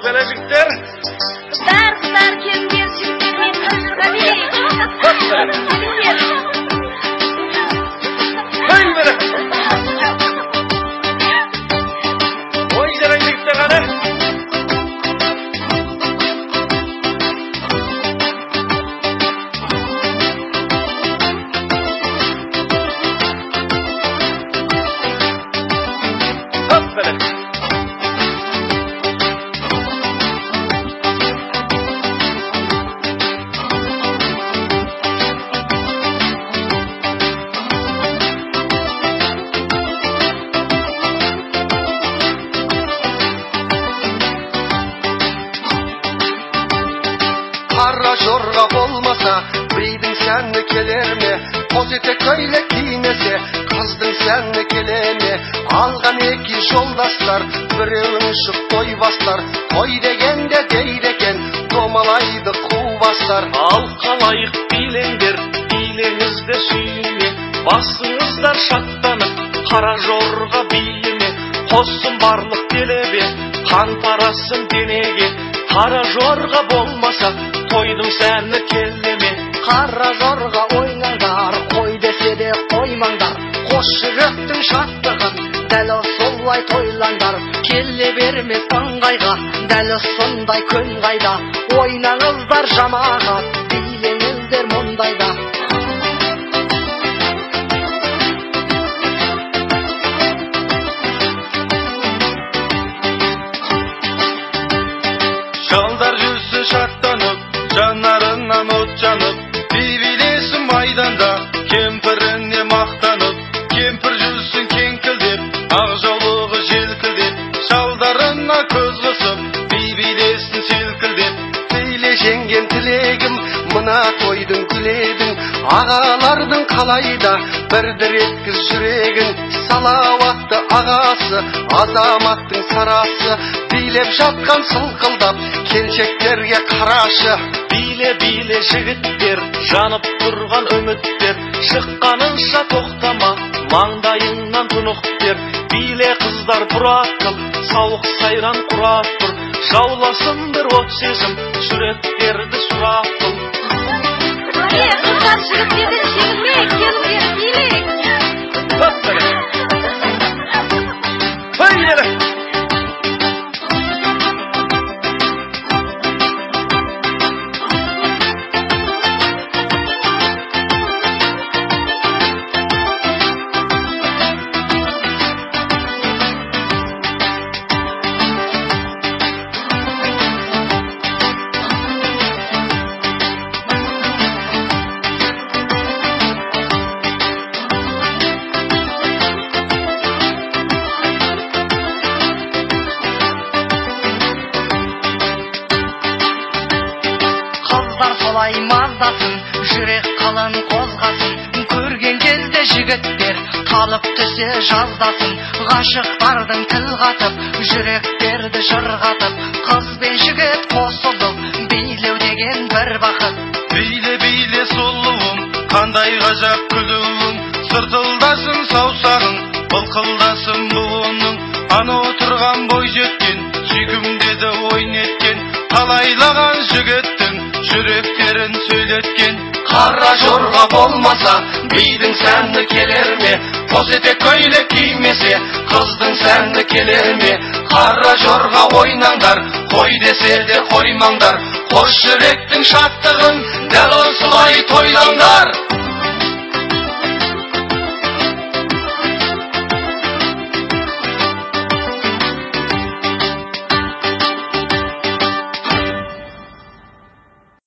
yükselecektir. Сәні келер ме қос етек көйлек кимесе қыздың сәні келе ме алған екі жолдастар біреуін ішіп той бастар той дегенде дейді екен домалайды қу бастар ал қалайық билеңдер билеңіздер сүйіне басыңыздар шаттанып қара жорға биіне қоссын барлық делебе қан тарасын денеге қара жорға болмаса тойдың сәні келеме қара жорға ойнаңдар қой десе де қоймаңдар. Қос жүректің шаттығын дәл солай тойлаңдар. Келе бермес ыңғайға дәл сондай күн қайда. Ойнаңыздар жамағат билеңіздер мұндайда. Жалдар ағалардың қалайда бірдір еткіз жүрегін. Салауатты ағасы азаматтың сарасы. Билеп жатқан сылқылдап келіншектерге қарашы. Биле биле жігіттер жанып тұрған үміттер. Шыққанынша тоқтама маңдайыңнан тұнық бер биле қыздар бұрақ қыл сауық сайран құрап тұр. Жауласын бір от сезім суреттерді сұрап қыл. 你也不差十个爹爹十个妹路天天比 маздасын жүрек қалын қозғасын. Көрген кезде жігіттер талып түсе жаздасын. Ғашықтардың тіл қатып жүректерді жырғатып. Қыз бен жігіт қосылып билеу деген бір бақыт. Биле биле сұлуым, қандай ғажап күлуің, сыртылдасын саусағың, былқылдасын буының, ана отырған бой жеткен, сүйкімдеді ойын еткен, талайлаған сөйлеткен. қара жорға болмаса бидің сәні келер ме қос етек көйлек кимесе қыздың сәні келер ме қара жорға ойнаңдар қой десе де қоймаңдар қос жүректің шаттығын дәл осылай тойлаңдар